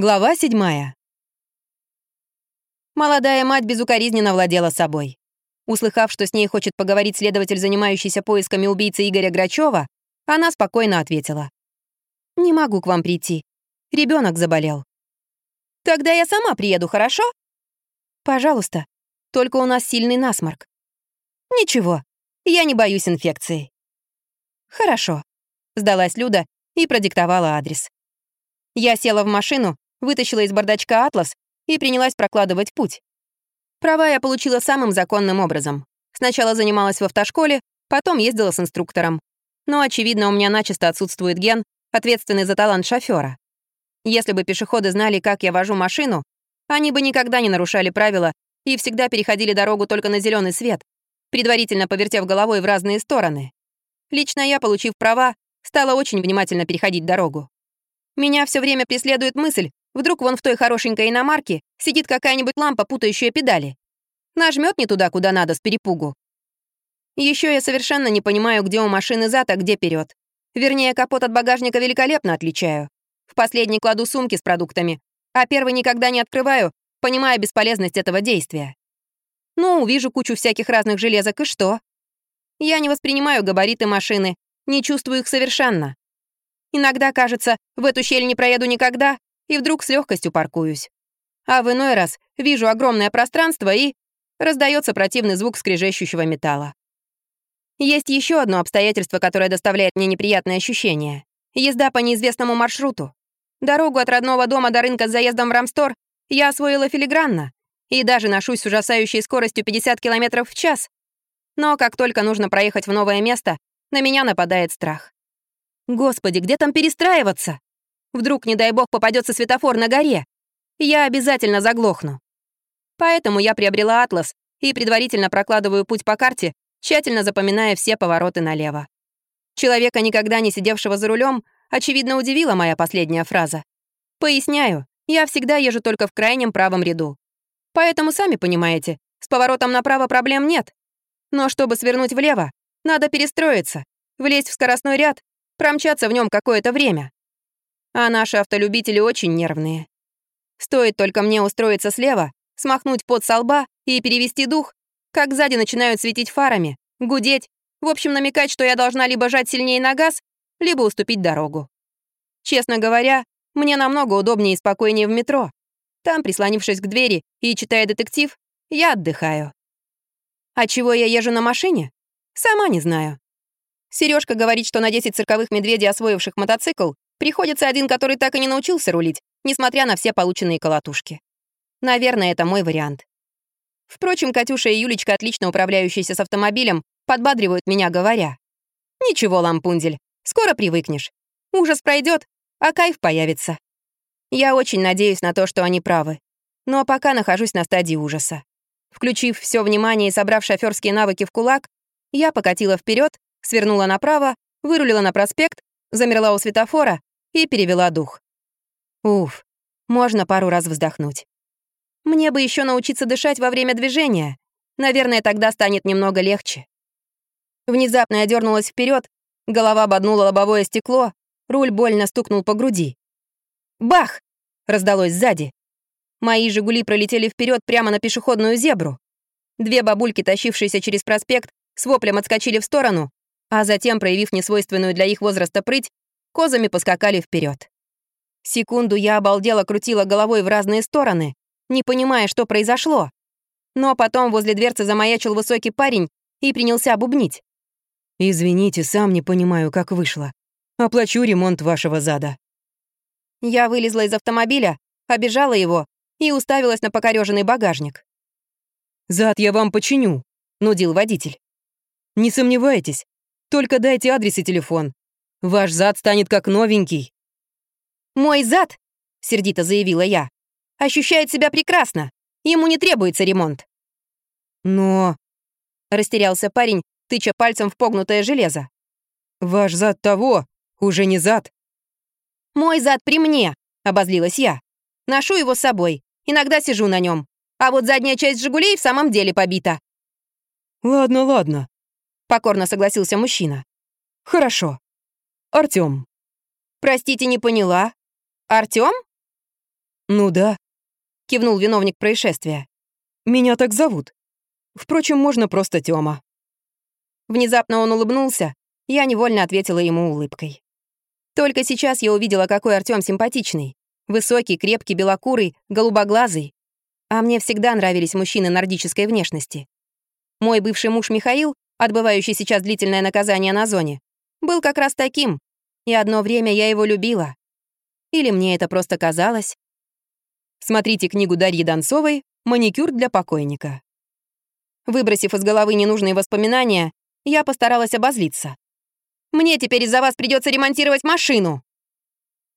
Глава седьмая. Молодая мать безукоризненно владела собой. Услыхав, что с ней хочет поговорить следователь, занимающийся поисками убийцы Игоря Грачева, она спокойно ответила. «Не могу к вам прийти. Ребенок заболел». «Тогда я сама приеду, хорошо?» «Пожалуйста. Только у нас сильный насморк». «Ничего, я не боюсь инфекции». «Хорошо», — сдалась Люда и продиктовала адрес. Я села в машину вытащила из бардачка атлас и принялась прокладывать путь. Права я получила самым законным образом. Сначала занималась в автошколе, потом ездила с инструктором. Но, очевидно, у меня начисто отсутствует ген, ответственный за талант шофера. Если бы пешеходы знали, как я вожу машину, они бы никогда не нарушали правила и всегда переходили дорогу только на зеленый свет, предварительно повертев головой в разные стороны. Лично я, получив права, стала очень внимательно переходить дорогу. Меня все время преследует мысль, Вдруг вон в той хорошенькой иномарке сидит какая-нибудь лампа, путающая педали. Нажмет не туда, куда надо, с перепугу. Еще я совершенно не понимаю, где у машины зад, а где вперед. Вернее, капот от багажника великолепно отличаю. В последний кладу сумки с продуктами, а первый никогда не открываю, понимая бесполезность этого действия. Ну, увижу кучу всяких разных железок, и что? Я не воспринимаю габариты машины, не чувствую их совершенно. Иногда кажется, в эту щель не проеду никогда, и вдруг с легкостью паркуюсь. А в иной раз вижу огромное пространство и... раздается противный звук скрежещущего металла. Есть еще одно обстоятельство, которое доставляет мне неприятные ощущения. Езда по неизвестному маршруту. Дорогу от родного дома до рынка с заездом в Рамстор я освоила филигранно и даже ношусь с ужасающей скоростью 50 км в час. Но как только нужно проехать в новое место, на меня нападает страх. Господи, где там перестраиваться? Вдруг, не дай бог, попадется светофор на горе. Я обязательно заглохну. Поэтому я приобрела атлас и предварительно прокладываю путь по карте, тщательно запоминая все повороты налево. Человека, никогда не сидевшего за рулем, очевидно, удивила моя последняя фраза. Поясняю, я всегда езжу только в крайнем правом ряду. Поэтому, сами понимаете, с поворотом направо проблем нет. Но чтобы свернуть влево, надо перестроиться, влезть в скоростной ряд, промчаться в нем какое-то время. А наши автолюбители очень нервные. Стоит только мне устроиться слева, смахнуть пот со лба и перевести дух, как сзади начинают светить фарами, гудеть, в общем, намекать, что я должна либо жать сильнее на газ, либо уступить дорогу. Честно говоря, мне намного удобнее и спокойнее в метро. Там, прислонившись к двери и читая детектив, я отдыхаю. А чего я езжу на машине? Сама не знаю. Сережка говорит, что на 10 цирковых медведей, освоивших мотоцикл, Приходится один, который так и не научился рулить, несмотря на все полученные колотушки. Наверное, это мой вариант. Впрочем, Катюша и Юлечка, отлично управляющиеся с автомобилем, подбадривают меня, говоря. «Ничего, Лампундель, скоро привыкнешь. Ужас пройдет, а кайф появится». Я очень надеюсь на то, что они правы. Но пока нахожусь на стадии ужаса. Включив все внимание и собрав шоферские навыки в кулак, я покатила вперед, свернула направо, вырулила на проспект, замерла у светофора и перевела дух. Уф, можно пару раз вздохнуть. Мне бы еще научиться дышать во время движения. Наверное, тогда станет немного легче. Внезапно я дернулась вперед, голова боднула лобовое стекло, руль больно стукнул по груди. «Бах!» — раздалось сзади. Мои «Жигули» пролетели вперед прямо на пешеходную зебру. Две бабульки, тащившиеся через проспект, с воплем отскочили в сторону, а затем, проявив несвойственную для их возраста прыть, козами поскакали вперед. Секунду я обалдела крутила головой в разные стороны, не понимая, что произошло. Но потом возле дверцы замаячил высокий парень и принялся бубнить. «Извините, сам не понимаю, как вышло. Оплачу ремонт вашего зада». Я вылезла из автомобиля, обежала его и уставилась на покореженный багажник. «Зад я вам починю», — нудил водитель. «Не сомневайтесь, только дайте адрес и телефон. Ваш зад станет как новенький». «Мой зад», — сердито заявила я, — «ощущает себя прекрасно. Ему не требуется ремонт». «Но...» — растерялся парень, тыча пальцем в погнутое железо. «Ваш зад того, уже не зад». «Мой зад при мне», — обозлилась я. «Ношу его с собой, иногда сижу на нем. А вот задняя часть «Жигулей» в самом деле побита». «Ладно, ладно», — покорно согласился мужчина. «Хорошо. Артём». «Простите, не поняла. Артём?» «Ну да», — кивнул виновник происшествия. «Меня так зовут. Впрочем, можно просто Тёма». Внезапно он улыбнулся, я невольно ответила ему улыбкой. Только сейчас я увидела, какой Артём симпатичный. Высокий, крепкий, белокурый, голубоглазый. А мне всегда нравились мужчины нордической внешности. Мой бывший муж Михаил, отбывающий сейчас длительное наказание на зоне, был как раз таким, и одно время я его любила. Или мне это просто казалось. Смотрите книгу Дарьи Донцовой «Маникюр для покойника». Выбросив из головы ненужные воспоминания, я постаралась обозлиться. «Мне теперь из-за вас придется ремонтировать машину!»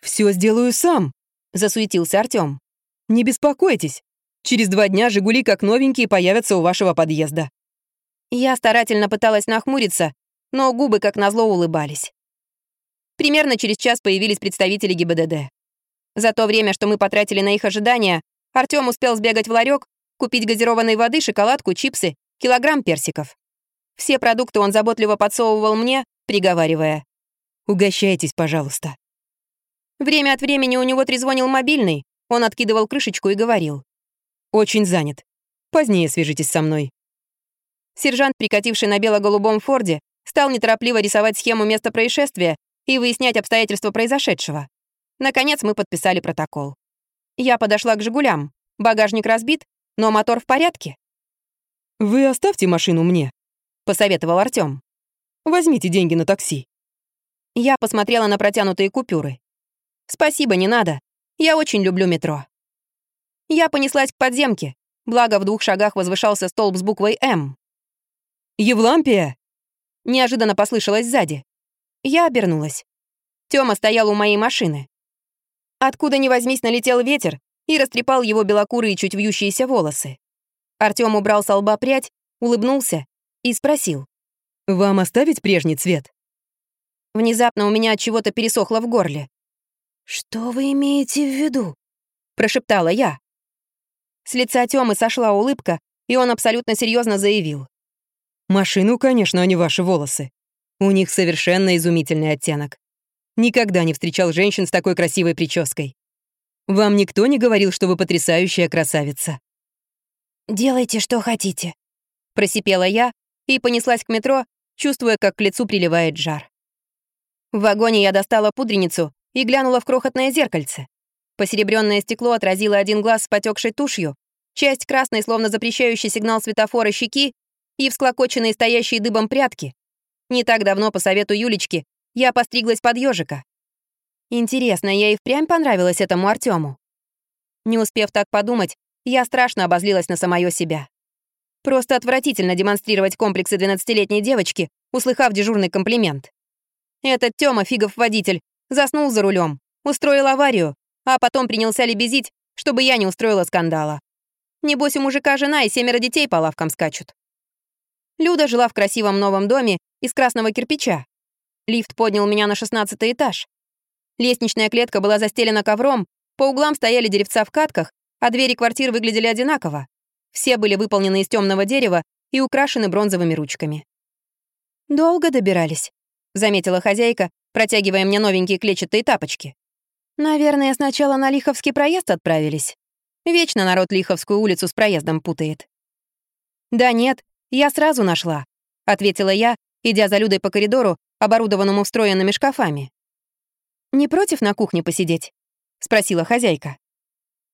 Все сделаю сам», — засуетился Артём. «Не беспокойтесь. Через два дня «Жигули» как новенькие появятся у вашего подъезда». Я старательно пыталась нахмуриться, но губы как назло улыбались. Примерно через час появились представители ГИБДД. За то время, что мы потратили на их ожидания, Артём успел сбегать в ларек, купить газированной воды, шоколадку, чипсы, килограмм персиков. Все продукты он заботливо подсовывал мне, приговаривая. «Угощайтесь, пожалуйста». Время от времени у него трезвонил мобильный, он откидывал крышечку и говорил. «Очень занят. Позднее свяжитесь со мной». Сержант, прикативший на бело-голубом форде, стал неторопливо рисовать схему места происшествия и выяснять обстоятельства произошедшего. Наконец мы подписали протокол. Я подошла к «Жигулям». Багажник разбит, но мотор в порядке. «Вы оставьте машину мне», — посоветовал Артём. «Возьмите деньги на такси». Я посмотрела на протянутые купюры. «Спасибо, не надо. Я очень люблю метро». Я понеслась к подземке, благо в двух шагах возвышался столб с буквой «М». «Евлампия!» Неожиданно послышалось сзади. Я обернулась. Тёма стоял у моей машины. Откуда ни возьмись налетел ветер и растрепал его белокурые чуть вьющиеся волосы. Артём убрал с лба прядь, улыбнулся и спросил. «Вам оставить прежний цвет?» Внезапно у меня от чего-то пересохло в горле. «Что вы имеете в виду?» — прошептала я. С лица Тёмы сошла улыбка, и он абсолютно серьезно заявил. «Машину, конечно, а не ваши волосы. У них совершенно изумительный оттенок. Никогда не встречал женщин с такой красивой прической. Вам никто не говорил, что вы потрясающая красавица?» «Делайте, что хотите», — просипела я и понеслась к метро, чувствуя, как к лицу приливает жар. В вагоне я достала пудреницу и глянула в крохотное зеркальце. Посеребрённое стекло отразило один глаз с потекшей тушью, часть красной, словно запрещающий сигнал светофора щеки, и всклокоченные стоящие дыбом прятки. Не так давно, по совету Юлечки, я постриглась под ежика. Интересно, я и впрямь понравилась этому Артему. Не успев так подумать, я страшно обозлилась на самое себя. Просто отвратительно демонстрировать комплексы 12-летней девочки, услыхав дежурный комплимент. Этот Тёма, фигов водитель, заснул за рулем, устроил аварию, а потом принялся лебезить, чтобы я не устроила скандала. Небось, у мужика жена и семеро детей по лавкам скачут. Люда жила в красивом новом доме из красного кирпича. Лифт поднял меня на шестнадцатый этаж. Лестничная клетка была застелена ковром, по углам стояли деревца в катках, а двери квартир выглядели одинаково. Все были выполнены из темного дерева и украшены бронзовыми ручками. «Долго добирались», — заметила хозяйка, протягивая мне новенькие клетчатые тапочки. «Наверное, сначала на Лиховский проезд отправились. Вечно народ Лиховскую улицу с проездом путает». «Да нет, я сразу нашла», — ответила я, идя за Людой по коридору, оборудованному встроенными шкафами. «Не против на кухне посидеть?» — спросила хозяйка.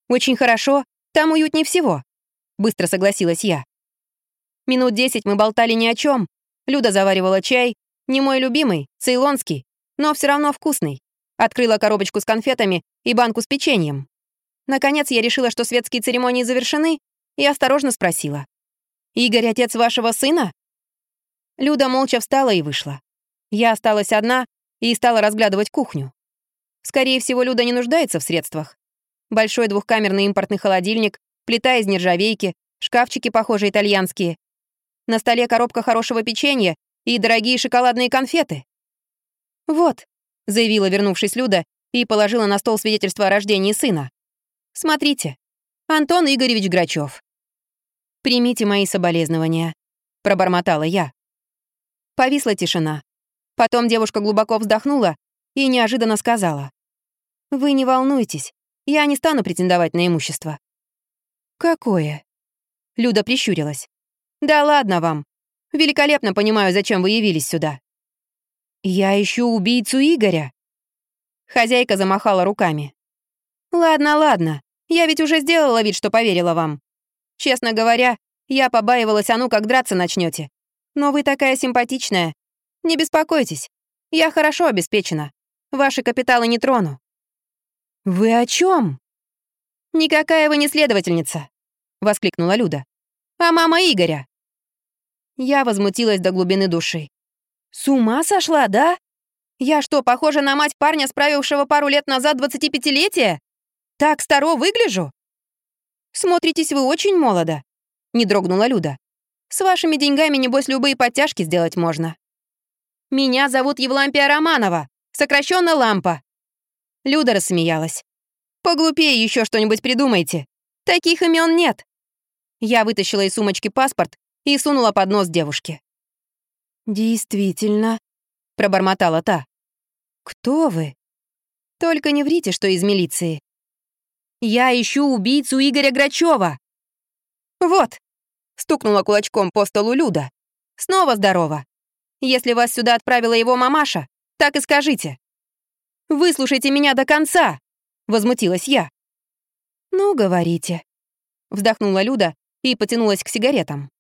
«Очень хорошо, там уютнее всего», — быстро согласилась я. Минут десять мы болтали ни о чем. Люда заваривала чай, не мой любимый, цейлонский, но все равно вкусный. Открыла коробочку с конфетами и банку с печеньем. Наконец я решила, что светские церемонии завершены, и осторожно спросила. «Игорь — отец вашего сына?» Люда молча встала и вышла. Я осталась одна и стала разглядывать кухню. Скорее всего, Люда не нуждается в средствах. Большой двухкамерный импортный холодильник, плита из нержавейки, шкафчики, похожие итальянские. На столе коробка хорошего печенья и дорогие шоколадные конфеты. «Вот», — заявила, вернувшись Люда, и положила на стол свидетельство о рождении сына. «Смотрите, Антон Игоревич Грачев. «Примите мои соболезнования», — пробормотала я. Повисла тишина. Потом девушка глубоко вздохнула и неожиданно сказала. «Вы не волнуйтесь, Я не стану претендовать на имущество». «Какое?» Люда прищурилась. «Да ладно вам. Великолепно понимаю, зачем вы явились сюда». «Я ищу убийцу Игоря». Хозяйка замахала руками. «Ладно, ладно. Я ведь уже сделала вид, что поверила вам. Честно говоря, я побаивалась, а ну как драться начнете. Но вы такая симпатичная. Не беспокойтесь. Я хорошо обеспечена. Ваши капиталы не трону». «Вы о чем? «Никакая вы не следовательница», — воскликнула Люда. «А мама Игоря?» Я возмутилась до глубины души. «С ума сошла, да? Я что, похожа на мать парня, справившего пару лет назад 25-летие? Так старо выгляжу?» «Смотритесь вы очень молодо», — не дрогнула Люда. «С вашими деньгами, небось, любые подтяжки сделать можно». «Меня зовут Евлампия Романова, сокращенно Лампа». Люда рассмеялась. «Поглупее еще что-нибудь придумайте. Таких имен нет». Я вытащила из сумочки паспорт и сунула под нос девушке. «Действительно», — пробормотала та. «Кто вы?» «Только не врите, что из милиции». «Я ищу убийцу Игоря Грачева. «Вот», — стукнула кулачком по столу Люда. «Снова здорово. Если вас сюда отправила его мамаша, так и скажите». «Выслушайте меня до конца!» — возмутилась я. «Ну, говорите», — вздохнула Люда и потянулась к сигаретам.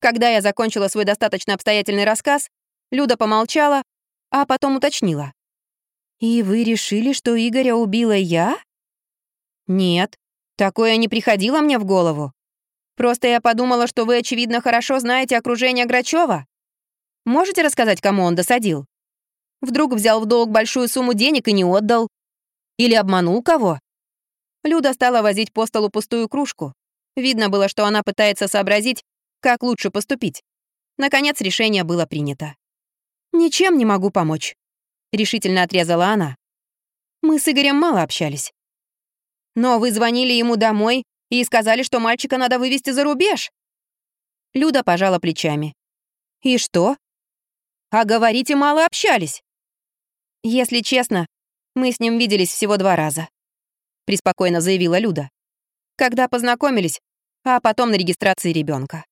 Когда я закончила свой достаточно обстоятельный рассказ, Люда помолчала, а потом уточнила. «И вы решили, что Игоря убила я?» «Нет, такое не приходило мне в голову. Просто я подумала, что вы, очевидно, хорошо знаете окружение Грачева. Можете рассказать, кому он досадил? Вдруг взял в долг большую сумму денег и не отдал? Или обманул кого?» Люда стала возить по столу пустую кружку. Видно было, что она пытается сообразить, как лучше поступить. Наконец решение было принято. «Ничем не могу помочь», — решительно отрезала она. «Мы с Игорем мало общались. Но вы звонили ему домой и сказали, что мальчика надо вывести за рубеж». Люда пожала плечами. «И что?» «А говорите, мало общались». «Если честно, мы с ним виделись всего два раза», — преспокойно заявила Люда. «Когда познакомились, а потом на регистрации ребенка.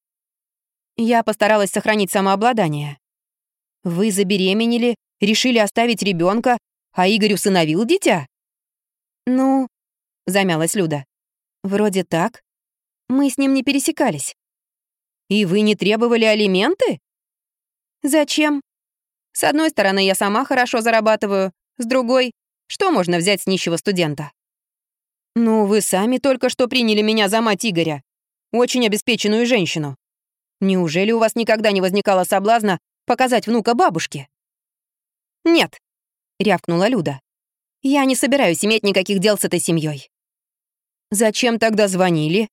Я постаралась сохранить самообладание. Вы забеременели, решили оставить ребенка, а Игорь усыновил дитя? Ну, замялась Люда. Вроде так. Мы с ним не пересекались. И вы не требовали алименты? Зачем? С одной стороны, я сама хорошо зарабатываю, с другой, что можно взять с нищего студента? Ну, вы сами только что приняли меня за мать Игоря, очень обеспеченную женщину. Неужели у вас никогда не возникало соблазна показать внука бабушке?» «Нет», — рявкнула Люда. «Я не собираюсь иметь никаких дел с этой семьей. «Зачем тогда звонили?»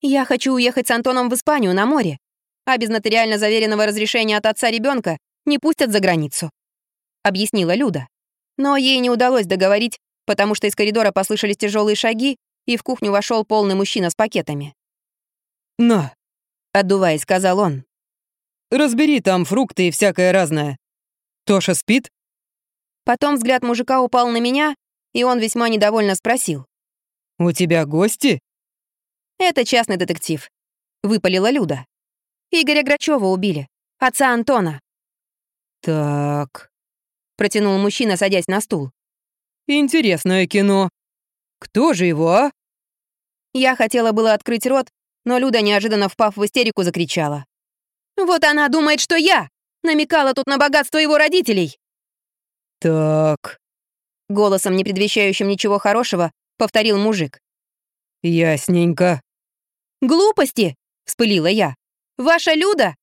«Я хочу уехать с Антоном в Испанию на море, а без нотариально заверенного разрешения от отца ребенка не пустят за границу», — объяснила Люда. Но ей не удалось договорить, потому что из коридора послышались тяжелые шаги, и в кухню вошел полный мужчина с пакетами. «На, — отдуваясь, сказал он. «Разбери там фрукты и всякое разное. Тоша спит?» Потом взгляд мужика упал на меня, и он весьма недовольно спросил. «У тебя гости?» «Это частный детектив», — выпалила Люда. «Игоря Грачева убили, отца Антона». «Так...» — протянул мужчина, садясь на стул. «Интересное кино. Кто же его, а?» Я хотела было открыть рот, но Люда, неожиданно впав в истерику, закричала. «Вот она думает, что я! Намекала тут на богатство его родителей!» «Так...» Голосом, не предвещающим ничего хорошего, повторил мужик. «Ясненько». «Глупости!» — вспылила я. «Ваша Люда?»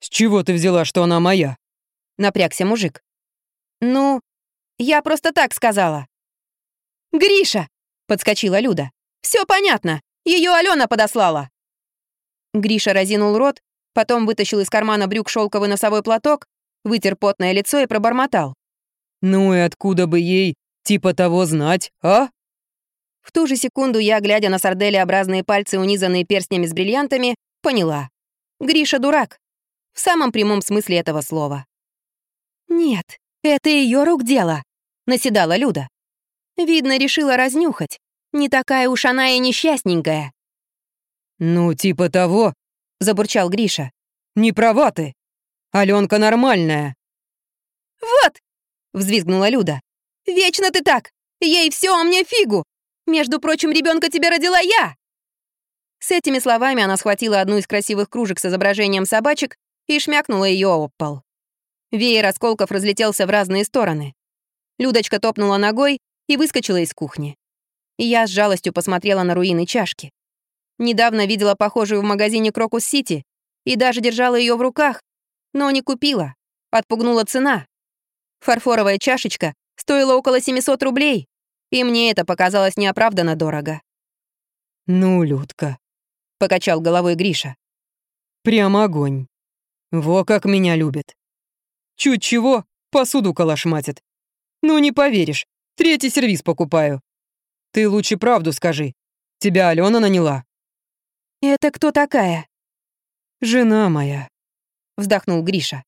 «С чего ты взяла, что она моя?» — напрягся мужик. «Ну, я просто так сказала». «Гриша!» — подскочила Люда. Все понятно. Ее Алена подослала». Гриша разинул рот, потом вытащил из кармана брюк шелковый носовой платок, вытер потное лицо и пробормотал. «Ну и откуда бы ей типа того знать, а?» В ту же секунду я, глядя на сарделеобразные пальцы, унизанные перстнями с бриллиантами, поняла. Гриша дурак. В самом прямом смысле этого слова. «Нет, это ее рук дело», — наседала Люда. Видно, решила разнюхать. Не такая уж она и несчастненькая. «Ну, типа того», — забурчал Гриша. «Не права ты. Аленка нормальная». «Вот!» — взвизгнула Люда. «Вечно ты так! Ей все, а мне фигу! Между прочим, ребенка тебе родила я!» С этими словами она схватила одну из красивых кружек с изображением собачек и шмякнула ее об пол. Веер осколков разлетелся в разные стороны. Людочка топнула ногой и выскочила из кухни. Я с жалостью посмотрела на руины чашки. Недавно видела похожую в магазине Крокус-Сити и даже держала ее в руках, но не купила. Отпугнула цена. Фарфоровая чашечка стоила около 700 рублей, и мне это показалось неоправданно дорого. «Ну, Людка», — покачал головой Гриша. «Прямо огонь. Во как меня любит. Чуть чего, посуду калашматит. Ну, не поверишь, третий сервис покупаю. Ты лучше правду скажи. Тебя Алена наняла?» «Это кто такая?» «Жена моя», — вздохнул Гриша.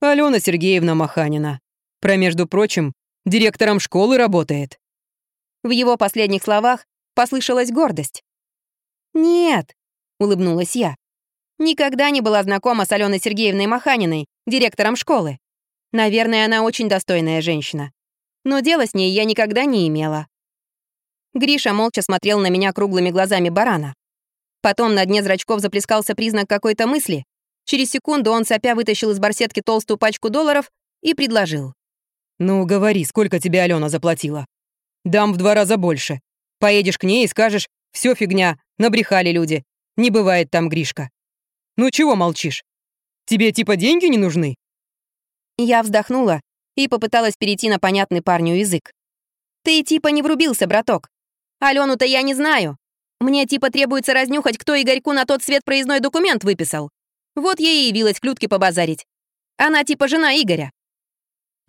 «Алена Сергеевна Маханина. Про, между прочим, директором школы работает». В его последних словах послышалась гордость. «Нет», — улыбнулась я. «Никогда не была знакома с Аленой Сергеевной Маханиной, директором школы. Наверное, она очень достойная женщина. Но дела с ней я никогда не имела». Гриша молча смотрел на меня круглыми глазами барана. Потом на дне зрачков заплескался признак какой-то мысли. Через секунду он сопя вытащил из барсетки толстую пачку долларов и предложил. «Ну, говори, сколько тебе Алена заплатила? Дам в два раза больше. Поедешь к ней и скажешь, все фигня, набрехали люди. Не бывает там Гришка. Ну чего молчишь? Тебе типа деньги не нужны?» Я вздохнула и попыталась перейти на понятный парню язык. «Ты типа не врубился, браток. Алену-то я не знаю. Мне типа требуется разнюхать, кто Игорьку на тот свет проездной документ выписал. Вот ей и явилась к Людке побазарить. Она типа жена Игоря».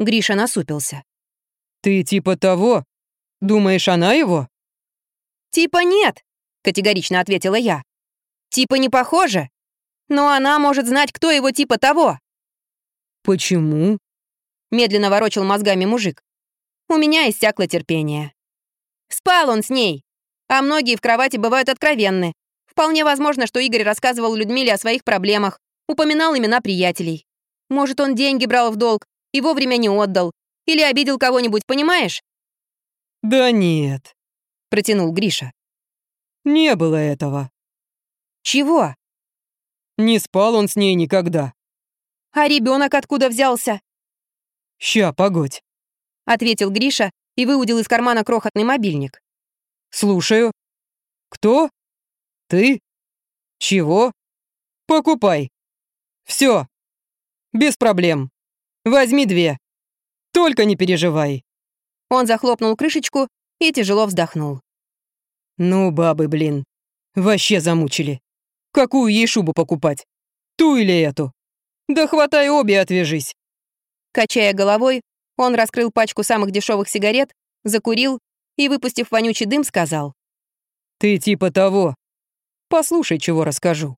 Гриша насупился. «Ты типа того? Думаешь, она его?» «Типа нет», — категорично ответила я. «Типа не похоже. Но она может знать, кто его типа того». «Почему?» — медленно ворочил мозгами мужик. У меня иссякло терпение. Спал он с ней. А многие в кровати бывают откровенны. Вполне возможно, что Игорь рассказывал Людмиле о своих проблемах, упоминал имена приятелей. Может, он деньги брал в долг и вовремя не отдал. Или обидел кого-нибудь, понимаешь? «Да нет», — протянул Гриша. «Не было этого». «Чего?» «Не спал он с ней никогда». «А ребенок откуда взялся?» «Ща, погодь», — ответил Гриша и выудил из кармана крохотный мобильник. «Слушаю. Кто? Ты? Чего? Покупай. Все. Без проблем. Возьми две. Только не переживай». Он захлопнул крышечку и тяжело вздохнул. «Ну, бабы, блин. Вообще замучили. Какую ей шубу покупать? Ту или эту? Да хватай обе и отвяжись». Качая головой, он раскрыл пачку самых дешевых сигарет, закурил и, выпустив вонючий дым, сказал. «Ты типа того. Послушай, чего расскажу.